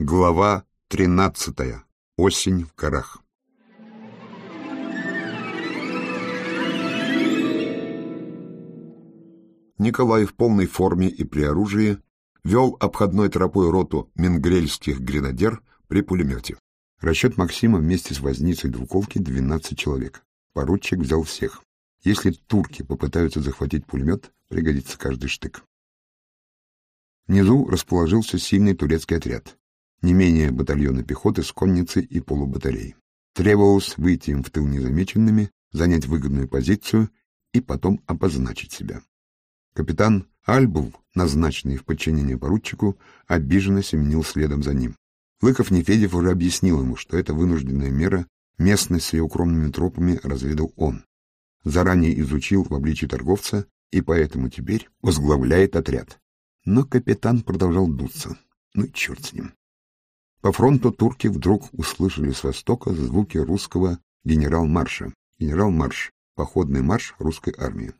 Глава тринадцатая. Осень в горах. Николай в полной форме и при оружии вел обходной тропой роту менгрельских гренадер при пулемете. Расчет Максима вместе с возницей двуколки — 12 человек. Поручик взял всех. Если турки попытаются захватить пулемет, пригодится каждый штык. Внизу расположился сильный турецкий отряд не менее батальона пехоты с конницей и полубатарей. Требовалось выйти им в тыл незамеченными, занять выгодную позицию и потом обозначить себя. Капитан Альбул, назначенный в подчинение поручику, обиженно семенил следом за ним. Лыков Нефедев уже объяснил ему, что это вынужденная мера, местность с ее укромными тропами разведал он. Заранее изучил в обличии торговца и поэтому теперь возглавляет отряд. Но капитан продолжал дуться. Ну и черт с ним. По фронту турки вдруг услышали с востока звуки русского генерал-марша. Генерал-марш — походный марш русской армии.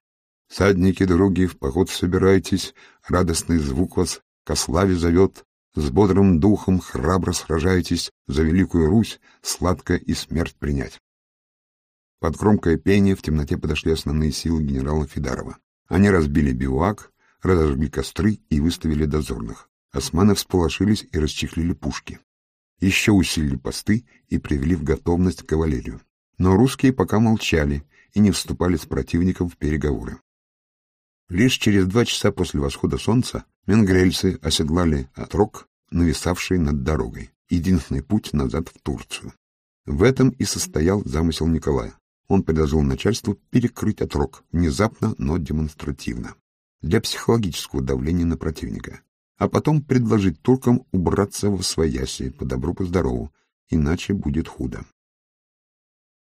«Садники, други, в поход собирайтесь, радостный звук вас ко славе зовет, с бодрым духом храбро сражайтесь, за великую Русь сладко и смерть принять». Под громкое пение в темноте подошли основные силы генерала Федарова. Они разбили бивуак, разожгли костры и выставили дозорных. Османы всполошились и расчехлили пушки еще усилили посты и привели в готовность кавалерию. Но русские пока молчали и не вступали с противником в переговоры. Лишь через два часа после восхода солнца менгрельцы оседлали отрог, нависавший над дорогой, единственный путь назад в Турцию. В этом и состоял замысел Николая. Он предложил начальству перекрыть отрог, внезапно, но демонстративно, для психологического давления на противника а потом предложить туркам убраться в свояси по добру по здорову, иначе будет худо.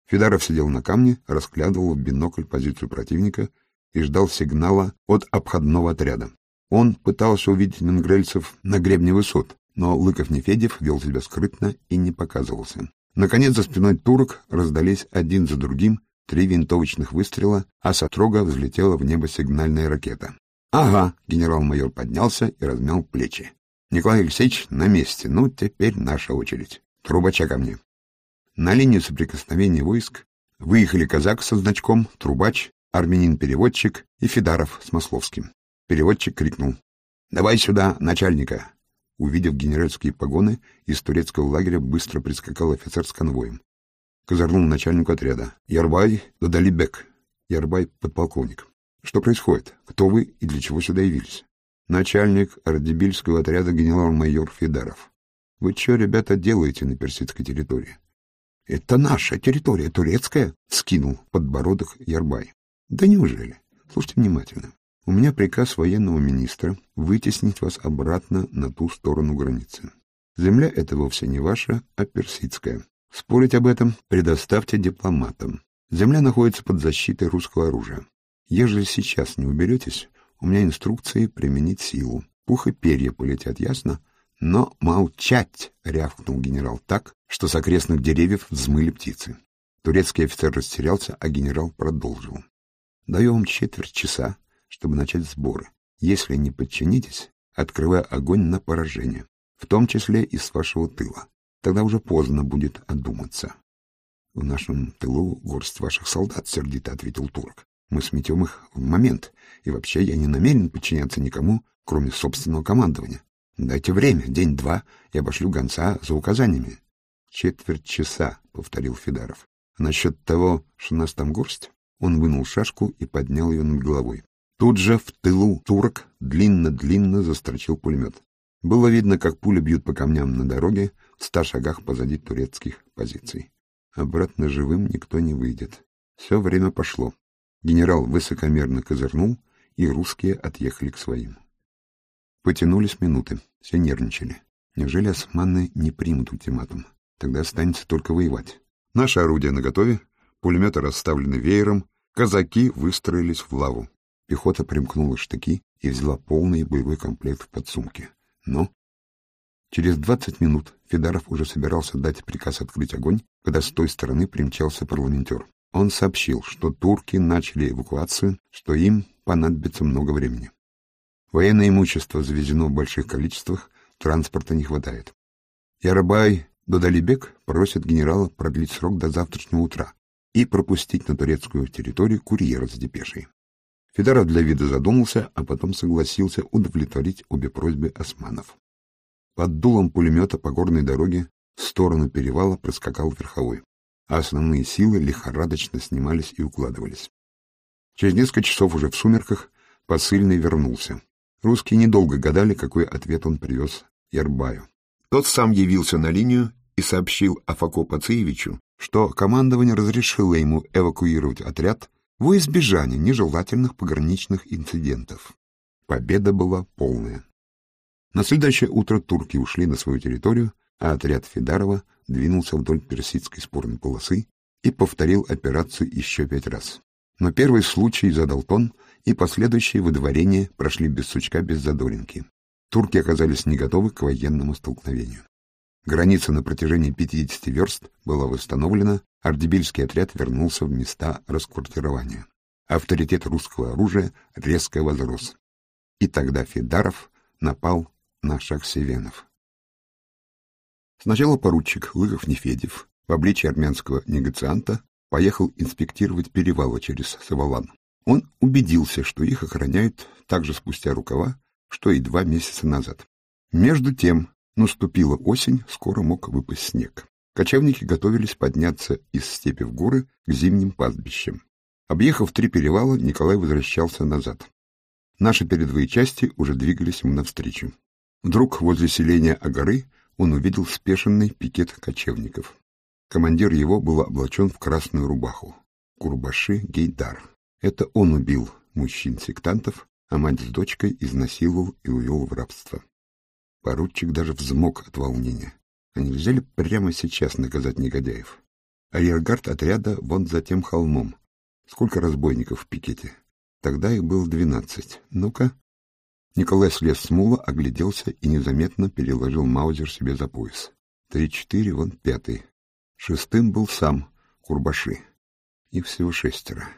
Федаров сидел на камне, расглядывал в бинокль позицию противника и ждал сигнала от обходного отряда. Он пытался увидеть менгрельцев на гребне высот, но Лыков-Нефедев вел себя скрытно и не показывался. Наконец, за спиной турок раздались один за другим три винтовочных выстрела, а с отрога взлетела в небо сигнальная ракета. Ага, генерал-майор поднялся и размял плечи. Николай Алексеевич на месте. Ну, теперь наша очередь. Трубача ко мне. На линию соприкосновения войск выехали казак со значком, трубач, армянин-переводчик и Федаров с Масловским. Переводчик крикнул. «Давай сюда начальника!» Увидев генеральские погоны, из турецкого лагеря быстро прискакал офицер с конвоем. Козырнул начальнику отряда. «Ярбай Дадалибек». Ярбай — подполковник. Что происходит? Кто вы и для чего сюда явились? Начальник Ардебильского отряда генерал-майор Федаров. Вы что, ребята, делаете на персидской территории? Это наша территория, турецкая, скинул подбородок Ярбай. Да неужели? Слушайте внимательно. У меня приказ военного министра вытеснить вас обратно на ту сторону границы. Земля эта вовсе не ваша, а персидская. Спорить об этом предоставьте дипломатам. Земля находится под защитой русского оружия. Ежели сейчас не уберетесь, у меня инструкции применить силу. Пух и перья полетят, ясно? Но молчать! — рявкнул генерал так, что с окрестных деревьев взмыли птицы. Турецкий офицер растерялся, а генерал продолжил. Даю вам четверть часа, чтобы начать сборы. Если не подчинитесь, открывая огонь на поражение, в том числе и с вашего тыла. Тогда уже поздно будет одуматься. — В нашем тылу горсть ваших солдат, — сердито ответил турок. Мы сметем их в момент, и вообще я не намерен подчиняться никому, кроме собственного командования. Дайте время, день-два, я обошлю гонца за указаниями. — Четверть часа, — повторил Федаров. Насчет того, что нас там горсть, он вынул шашку и поднял ее над головой. Тут же в тылу турок длинно-длинно застрочил пулемет. Было видно, как пули бьют по камням на дороге в ста шагах позади турецких позиций. Обратно живым никто не выйдет. Все время пошло. Генерал высокомерно козырнул, и русские отъехали к своим. Потянулись минуты, все нервничали. Неужели османы не примут ультиматум? Тогда останется только воевать. Наши орудия наготове, пулеметы расставлены веером, казаки выстроились в лаву. Пехота примкнула штыки и взяла полный боевой комплект в подсумке. Но через двадцать минут Федаров уже собирался дать приказ открыть огонь, когда с той стороны примчался парламентер. Он сообщил, что турки начали эвакуацию, что им понадобится много времени. Военное имущество завезено в больших количествах, транспорта не хватает. Ярбай Додалибек просит генерала продлить срок до завтрашнего утра и пропустить на турецкую территорию курьера с депешей. Федоров для вида задумался, а потом согласился удовлетворить обе просьбы османов. Под дулом пулемета по горной дороге в сторону перевала проскакал верховой, а основные силы лихорадочно снимались и укладывались. Через несколько часов уже в сумерках посыльный вернулся. Русские недолго гадали, какой ответ он привез Ярбаю. Тот сам явился на линию и сообщил Афако Пациевичу, что командование разрешило ему эвакуировать отряд во избежание нежелательных пограничных инцидентов. Победа была полная. На следующее утро турки ушли на свою территорию, а отряд Федарова двинулся вдоль персидской спорной полосы и повторил операцию еще пять раз. Но первый случай задал тон, и последующие выдворения прошли без сучка, без задоринки. Турки оказались не готовы к военному столкновению. Граница на протяжении 50 верст была восстановлена, ардебильский отряд вернулся в места расквартирования. Авторитет русского оружия резко возрос. И тогда Федаров напал на Шахсевенов. Сначала поручик Лыков-Нефедев в обличии армянского негацианта поехал инспектировать перевалы через Савалан. Он убедился, что их охраняют так же спустя рукава, что и два месяца назад. Между тем, наступила осень, скоро мог выпасть снег. Кочевники готовились подняться из степи в горы к зимним пастбищам. Объехав три перевала, Николай возвращался назад. Наши передовые части уже двигались ему навстречу. Вдруг возле селения Агары он увидел спешенный пикет кочевников. Командир его был облачен в красную рубаху. Курбаши Гейдар. Это он убил мужчин-сектантов, а мать с дочкой изнасиловал и увел в рабство. Поручик даже взмок от волнения. А нельзя ли прямо сейчас наказать негодяев? Арьергард отряда вон за тем холмом. Сколько разбойников в пикете? Тогда их было двенадцать. Ну-ка, Николай слез с мула, огляделся и незаметно переложил маузер себе за пояс. Три-четыре, вон пятый. Шестым был сам, Курбаши. Их всего шестеро.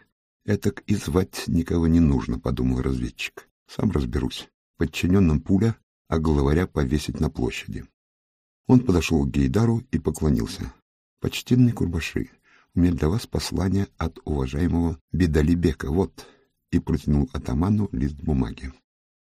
Этак и звать никого не нужно, — подумал разведчик. Сам разберусь. Подчиненным пуля, а главаря повесить на площади. Он подошел к Гейдару и поклонился. — Почтенный Курбаши, у меня для вас послание от уважаемого Бедалибека, вот, и протянул атаману лист бумаги.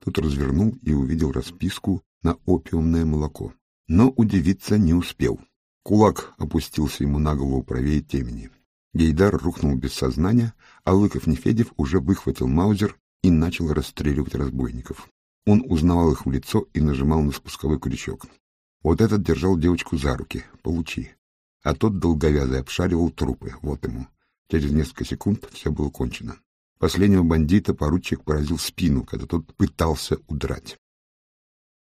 Тут развернул и увидел расписку на опиумное молоко. Но удивиться не успел. Кулак опустился ему на голову правее темени. Гейдар рухнул без сознания, а Лыков-Нефедев уже выхватил маузер и начал расстреливать разбойников. Он узнавал их в лицо и нажимал на спусковой крючок. Вот этот держал девочку за руки. Получи. А тот долговязый обшаривал трупы. Вот ему. Через несколько секунд все было кончено. Последнего бандита поручик поразил спину, когда тот пытался удрать.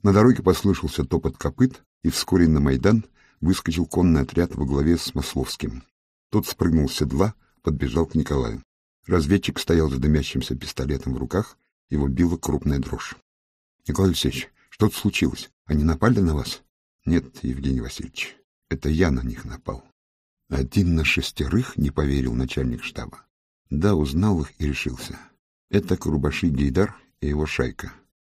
На дороге послышался топот копыт, и вскоре на Майдан выскочил конный отряд во главе с Масловским. Тот спрыгнул с седла, подбежал к Николаю. Разведчик стоял с дымящимся пистолетом в руках, его била крупная дрожь. — Николай Алексеевич, что-то случилось? Они напали на вас? — Нет, Евгений Васильевич, это я на них напал. Один на шестерых не поверил начальник штаба. Да, узнал их и решился. Это Курбаши Гейдар и его шайка.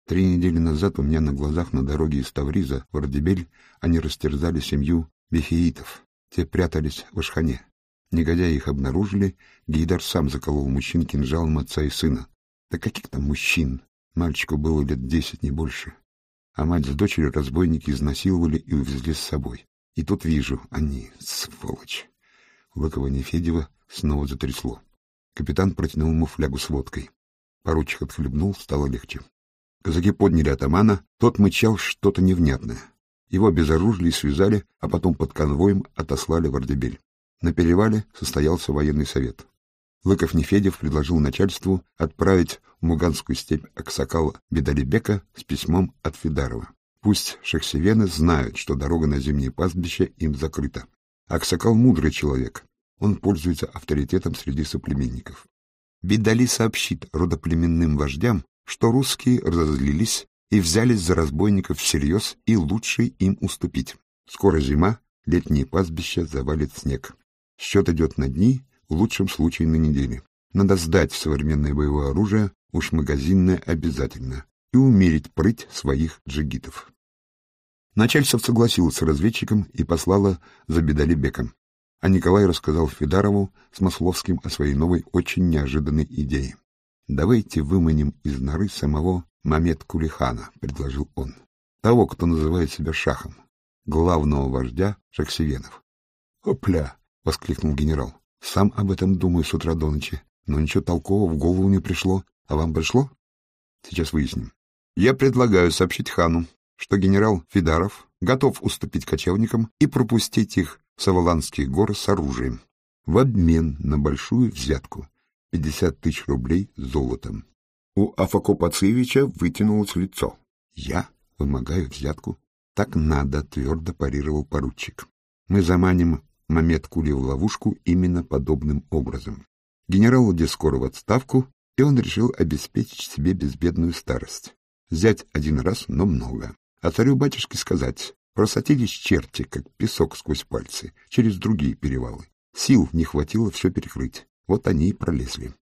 Три недели назад у меня на глазах на дороге из Тавриза в Ардебель они растерзали семью бехеитов. Те прятались в Ашхане. Негодяи их обнаружили, Гейдар сам заколол мужчин кинжалом отца и сына. Да каких там мужчин? Мальчику было лет десять, не больше. А мать с дочерью разбойники изнасиловали и увезли с собой. И тут вижу, они, сволочь. Лыкова Нефедева снова затрясло. Капитан протянул ему флягу с водкой. Поручик отхлебнул, стало легче. Казаки подняли атамана, тот мычал что-то невнятное. Его обезоружили и связали, а потом под конвоем отослали в Ардебель. На перевале состоялся военный совет. Лыков Нефедев предложил начальству отправить в Муганскую степь Аксакала Бедалибека с письмом от Федарова. Пусть шахсевены знают, что дорога на зимнее пастбище им закрыта. Аксакал мудрый человек, он пользуется авторитетом среди соплеменников. Бедали сообщит родоплеменным вождям, что русские разозлились и взялись за разбойников всерьез, и лучше им уступить. Скоро зима, летние пастбища завалит снег. Счет идет на дни, в лучшем случае на недели. Надо сдать современное боевое оружие, уж магазинное обязательно, и умерить прыть своих джигитов. Начальство согласилось с разведчиком и послало за Бедалибеком, а Николай рассказал Федарову с Масловским о своей новой, очень неожиданной идее. «Давайте выманим из норы самого Мамед Кулихана», — предложил он, — «того, кто называет себя шахом, главного вождя Шаксивенов». «Опля!» — воскликнул генерал. «Сам об этом думаю с утра до ночи, но ничего толкового в голову не пришло. А вам пришло? Сейчас выясним. Я предлагаю сообщить хану, что генерал Фидаров готов уступить кочевникам и пропустить их в Саваланские горы с оружием в обмен на большую взятку — 50 тысяч рублей золотом. У Афако Пацевича вытянулось лицо. «Я вымогаю взятку?» «Так надо», — твердо парировал поручик. «Мы заманим Мамед Кули в ловушку именно подобным образом. Генерал уйдет скоро в отставку, и он решил обеспечить себе безбедную старость. Взять один раз, но много. А царю-батюшке сказать, просатились черти, как песок сквозь пальцы, через другие перевалы. Сил не хватило все перекрыть. Вот они и пролезли.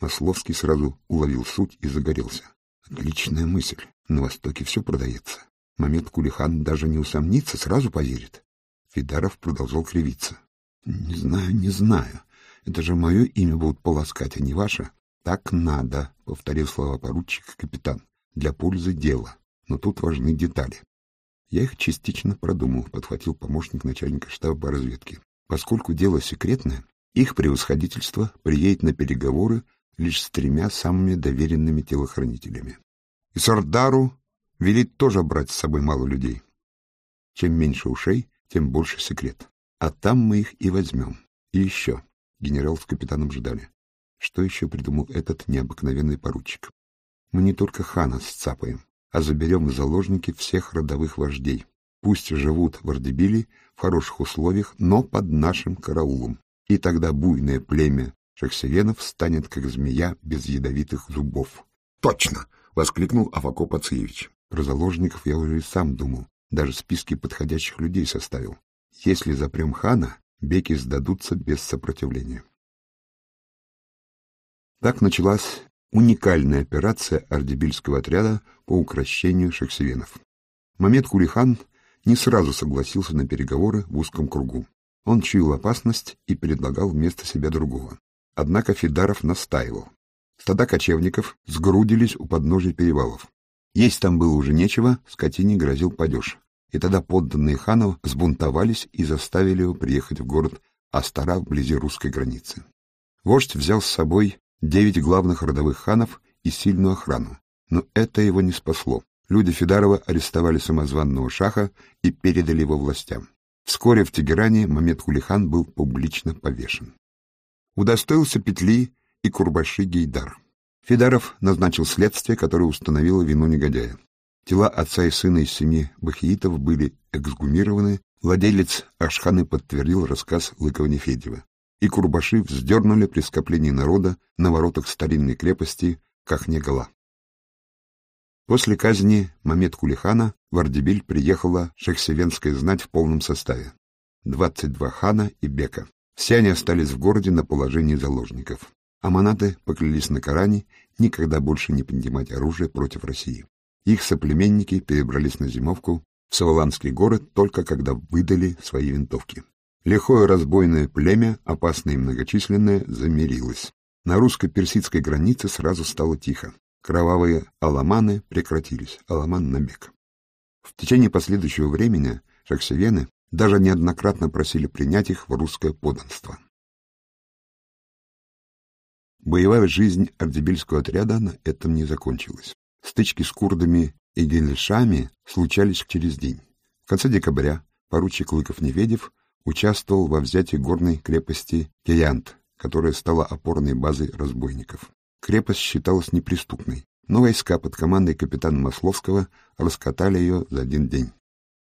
Масловский сразу уловил суть и загорелся. Отличная мысль. На Востоке все продается. Момент Кулихан даже не усомнится, сразу поверит. Фидаров продолжал кривиться. — Не знаю, не знаю. Это же мое имя будут полоскать, а не ваше. Так надо, — повторил слова поручика капитан, — для пользы дела. Но тут важны детали. Я их частично продумал, — подхватил помощник начальника штаба по разведке. Поскольку дело секретное, их превосходительство приедет на переговоры лишь с тремя самыми доверенными телохранителями. И Сардару велит тоже брать с собой мало людей. Чем меньше ушей, тем больше секрет. А там мы их и возьмем. И еще. Генерал с капитаном ждали. Что еще придумал этот необыкновенный поручик? Мы не только хана сцапаем, а заберем в заложники всех родовых вождей. Пусть живут в Ардебиле в хороших условиях, но под нашим караулом. И тогда буйное племя Шахсевенов станет, как змея без ядовитых зубов. — Точно! — воскликнул Авако Пациевич. Про заложников я уже и сам думал, даже списки подходящих людей составил. Если запрем хана, беки сдадутся без сопротивления. Так началась уникальная операция Ардебильского отряда по укрощению шахсевенов. Мамед Кулихан не сразу согласился на переговоры в узком кругу. Он чуял опасность и предлагал вместо себя другого. Однако Фидаров настаивал. Стада кочевников сгрудились у подножия перевалов. Есть там было уже нечего, скотине грозил падеж и тогда подданные ханов сбунтовались и заставили его приехать в город Астара вблизи русской границы. Вождь взял с собой девять главных родовых ханов и сильную охрану, но это его не спасло. Люди Федарова арестовали самозванного шаха и передали его властям. Вскоре в Тегеране Мамед Кулихан был публично повешен. Удостоился петли и Курбаши Гейдар. Федаров назначил следствие, которое установило вину негодяя. Тела отца и сына из семьи Бахиитов были эксгумированы, владелец Ашханы подтвердил рассказ Лыкова-Нефедева, и Курбаши вздернули при скоплении народа на воротах старинной крепости Кахнегала. После казни Мамед Кулихана в Ардебиль приехала шахсевенская знать в полном составе. 22 хана и бека. Все они остались в городе на положении заложников. Аманаты поклялись на Коране никогда больше не поднимать оружие против России. Их соплеменники перебрались на зимовку в Саваланский город только когда выдали свои винтовки. Лихое разбойное племя, опасное и многочисленное, замирилось. На русско-персидской границе сразу стало тихо. Кровавые аламаны прекратились, аламан набег. В течение последующего времени шахсевены даже неоднократно просили принять их в русское подданство. Боевая жизнь Ардебильского отряда на этом не закончилась. Стычки с курдами и гельшами случались через день. В конце декабря поручик Лыков-Неведев участвовал во взятии горной крепости Кеянт, которая стала опорной базой разбойников. Крепость считалась неприступной, но войска под командой капитана Масловского раскатали ее за один день.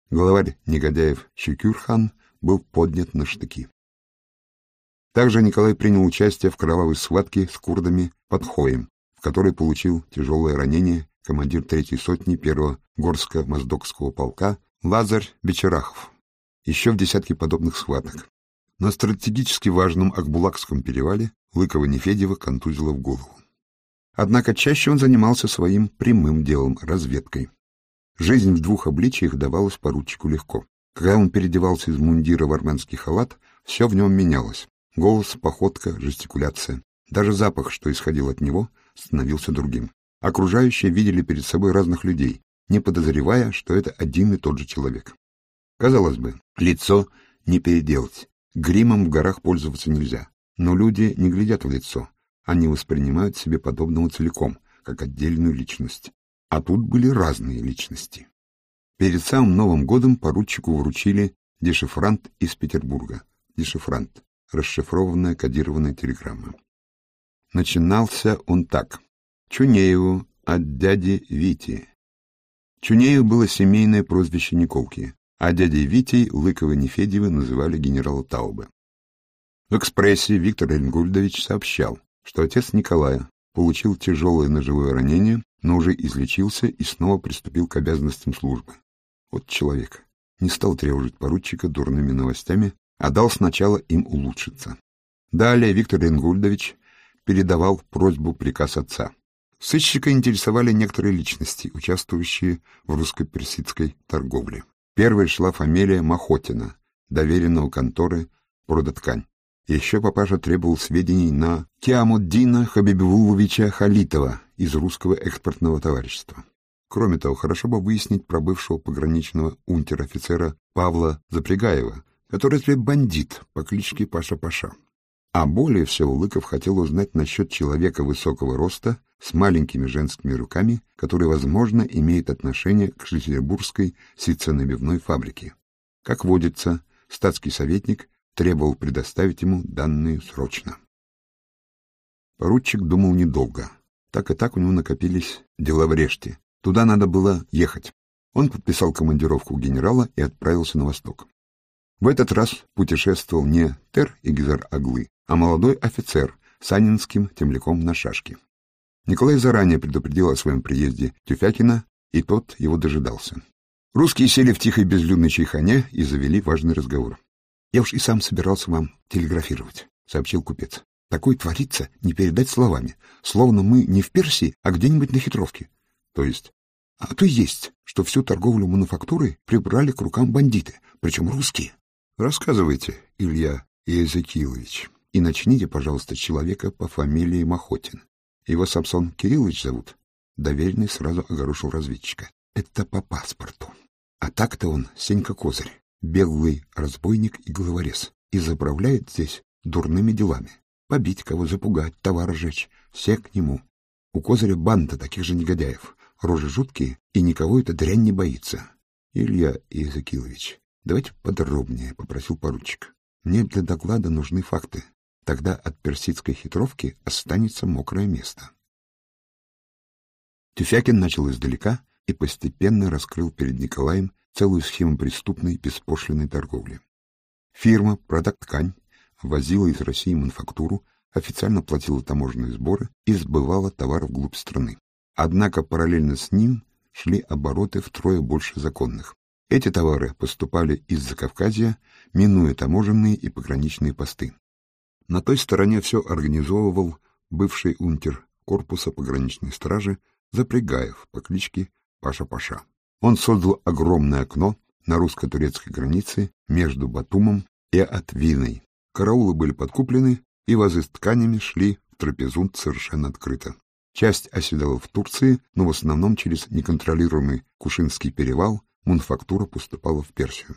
Главарь негодяев Щукюрхан был поднят на штыки. Также Николай принял участие в кровавой схватке с курдами под Хоем, в которой получил тяжелое ранение командир третьей сотни первого Горско-Моздокского полка Лазарь Бечерахов. Еще в десятке подобных схваток. На стратегически важном Акбулакском перевале Лыкова-Нефедева контузило в голову. Однако чаще он занимался своим прямым делом — разведкой. Жизнь в двух обличиях давалась поручику легко. Когда он переодевался из мундира в армянский халат, все в нем менялось. Голос, походка, жестикуляция. Даже запах, что исходил от него, становился другим. Окружающие видели перед собой разных людей, не подозревая, что это один и тот же человек. Казалось бы, лицо не переделать. Гримом в горах пользоваться нельзя. Но люди не глядят в лицо. Они воспринимают себе подобного целиком, как отдельную личность. А тут были разные личности. Перед самым Новым годом поручику вручили дешифрант из Петербурга. Дешифрант. Расшифрованная кодированная телеграмма. Начинался он так. Чунееву от дяди Вити. Чунеев было семейное прозвище Николки, а дядей Витей Лыкова Нефедьева называли генерала Таубе. В экспрессе Виктор Энгульдович сообщал, что отец Николая получил тяжелое ножевое ранение, но уже излечился и снова приступил к обязанностям службы. Вот человек. Не стал тревожить поручика дурными новостями, а дал сначала им улучшиться. Далее Виктор Энгульдович передавал просьбу приказ отца. Сыщика интересовали некоторые личности, участвующие в русско-персидской торговле. Первой шла фамилия Махотина, доверенного конторы «Продоткань». Еще папаша требовал сведений на Киамуддина Хабибуловича Халитова из русского экспортного товарищества. Кроме того, хорошо бы выяснить про бывшего пограничного унтер-офицера Павла Запрягаева, который теперь бандит по кличке Паша-Паша. А более всего Лыков хотел узнать насчет человека высокого роста с маленькими женскими руками, который, возможно, имеет отношение к шлиссельбургской ситценабивной фабрике. Как водится, статский советник требовал предоставить ему данные срочно. Поручик думал недолго. Так и так у него накопились дела в Реште. Туда надо было ехать. Он подписал командировку генерала и отправился на восток. В этот раз путешествовал не Тер Игзар Аглы, а молодой офицер с Анинским темляком на шашке. Николай заранее предупредил о своем приезде Тюфякина, и тот его дожидался. Русские сели в тихой безлюдной чайхане и завели важный разговор. — Я уж и сам собирался вам телеграфировать, — сообщил купец. — Такое творится не передать словами, словно мы не в Персии, а где-нибудь на хитровке. То есть... А то есть, что всю торговлю мануфактурой прибрали к рукам бандиты, причем русские. — Рассказывайте, Илья Иезекиилович, и начните, пожалуйста, человека по фамилии Махотин. Его Самсон Кириллович зовут. Доверенный сразу огорошил разведчика. Это по паспорту. А так-то он Сенька Козырь беглый разбойник и головорез, и заправляет здесь дурными делами. Побить кого, запугать, товар сжечь — все к нему. У Козыря банда таких же негодяев, рожи жуткие, и никого эта дрянь не боится. — Илья Иезекилович, давайте подробнее, — попросил поручик. — Мне для доклада нужны факты. Тогда от персидской хитровки останется мокрое место. Тюфякин начал издалека и постепенно раскрыл перед Николаем целую схему преступной беспошлиной торговли. Фирма «Продакт Ткань» возила из России мануфактуру, официально платила таможенные сборы и сбывала товар вглубь страны. Однако параллельно с ним шли обороты втрое больше законных. Эти товары поступали из Закавказья, минуя таможенные и пограничные посты. На той стороне все организовывал бывший унтер корпуса пограничной стражи Запрягаев по кличке Паша-Паша. Он создал огромное окно на русско-турецкой границе между Батумом и Атвиной. Караулы были подкуплены, и вазы с тканями шли в трапезунд совершенно открыто. Часть оседала в Турции, но в основном через неконтролируемый Кушинский перевал мануфактура поступала в Персию.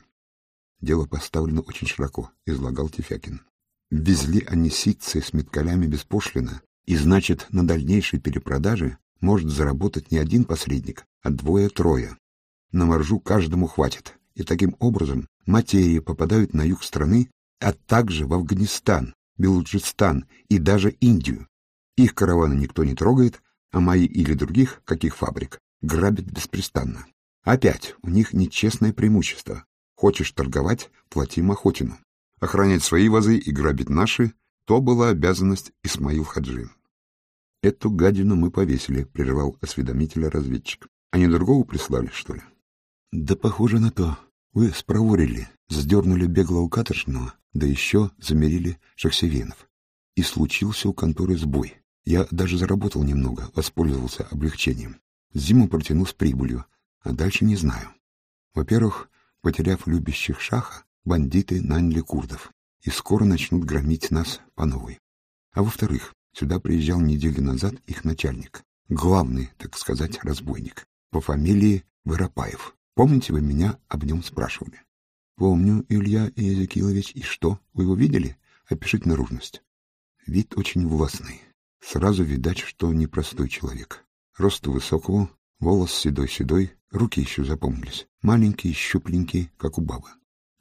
Дело поставлено очень широко, излагал Тефякин. Везли они ситцы с меткалями беспошлино, и значит, на дальнейшей перепродаже может заработать не один посредник, а двое-трое на маржу каждому хватит, и таким образом материи попадают на юг страны, а также в Афганистан, Белуджистан и даже Индию. Их караваны никто не трогает, а мои или других, каких фабрик, грабят беспрестанно. Опять у них нечестное преимущество. Хочешь торговать — плати Махотину. Охранять свои вазы и грабить наши — то была обязанность Исмаил Хаджи. Эту гадину мы повесили, — прервал осведомителя разведчик. Они другого прислали, что ли? Да похоже на то. Вы спроворили, сдернули беглого каторжного, да еще замерили шахсевенов. И случился у конторы сбой. Я даже заработал немного, воспользовался облегчением. Зиму протянул с прибылью, А дальше не знаю. Во-первых, потеряв любящих шаха, бандиты наняли курдов и скоро начнут громить нас по новой. А во-вторых, сюда приезжал неделю назад их начальник, главный, так сказать, разбойник, по фамилии Воропаев. Помните, вы меня об нем спрашивали? Помню, Илья Иезекилович. И что, вы его видели? Опишите наружность. Вид очень властный. Сразу видать, что непростой человек. Рост высокого, волос седой-седой, руки еще запомнились. Маленькие, щупленькие, как у бабы.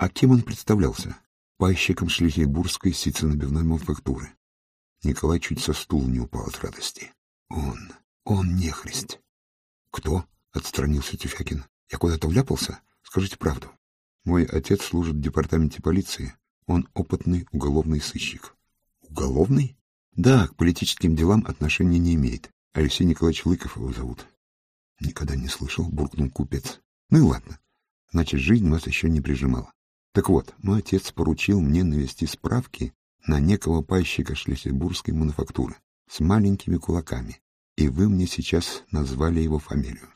А кем он представлялся? Пайщиком шлиссельбургской ситценабивной мануфактуры. Николай чуть со стула не упал от радости. Он, он нехрист. Кто? — отстранился Тюфякин. Я куда-то вляпался? Скажите правду. Мой отец служит в департаменте полиции. Он опытный уголовный сыщик. Уголовный? Да, к политическим делам отношения не имеет. Алексей Николаевич Лыков его зовут. Никогда не слышал, буркнул купец. Ну и ладно. Значит, жизнь вас еще не прижимала. Так вот, мой отец поручил мне навести справки на некого пайщика шлиссельбургской мануфактуры с маленькими кулаками, и вы мне сейчас назвали его фамилию.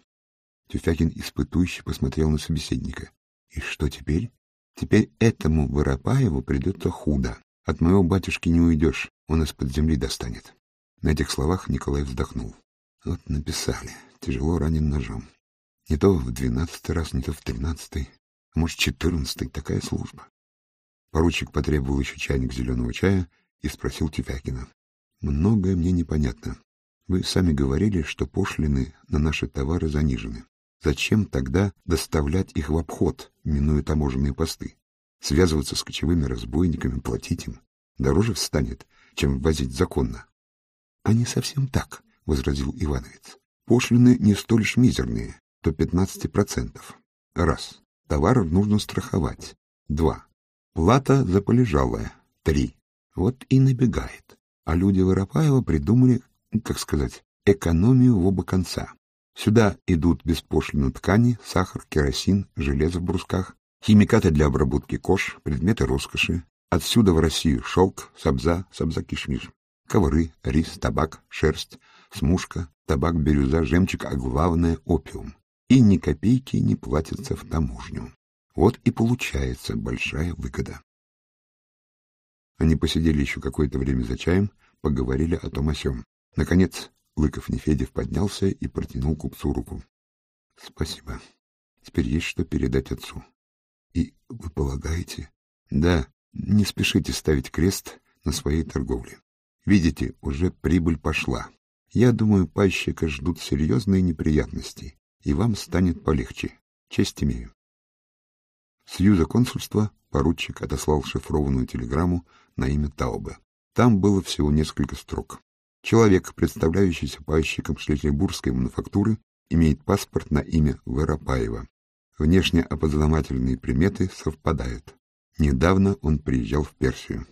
Тюфякин испытующе посмотрел на собеседника. И что теперь? Теперь этому Воропаеву придется худо. От моего батюшки не уйдешь, он из-под земли достанет. На этих словах Николай вздохнул. Вот написали, тяжело ранен ножом. Не то в двенадцатый раз, не то в тринадцатый, может, четырнадцатый, такая служба. Поручик потребовал еще чайник зеленого чая и спросил Тюфякина. Многое мне непонятно. Вы сами говорили, что пошлины на наши товары занижены. Зачем тогда доставлять их в обход, минуя таможенные посты? Связываться с кочевыми разбойниками, платить им дороже станет, чем возить законно. — А не совсем так, — возразил Ивановец. — Пошлины не столь ж мизерные, то 15%. Раз. Товар нужно страховать. Два. Плата за полежалое. Три. Вот и набегает. А люди Воропаева придумали, как сказать, экономию в оба конца. Сюда идут беспошлино ткани, сахар, керосин, железо в брусках, химикаты для обработки кож, предметы роскоши. Отсюда в Россию шелк, сабза, сабза-кишмиш, ковры, рис, табак, шерсть, смушка, табак, бирюза, жемчуг, а главное — опиум. И ни копейки не платятся в таможню. Вот и получается большая выгода. Они посидели еще какое-то время за чаем, поговорили о том о сём. Наконец, Лыков Нефедев поднялся и протянул купцу руку. — Спасибо. Теперь есть что передать отцу. — И вы полагаете? — Да, не спешите ставить крест на своей торговле. Видите, уже прибыль пошла. Я думаю, пайщика ждут серьезные неприятности, и вам станет полегче. Честь имею. С юза консульства поручик отослал шифрованную телеграмму на имя Таубе. Там было всего несколько строк. Человек, представляющийся пайщиком шлиссельбургской мануфактуры, имеет паспорт на имя Воропаева. Внешне опознавательные приметы совпадают. Недавно он приезжал в Персию.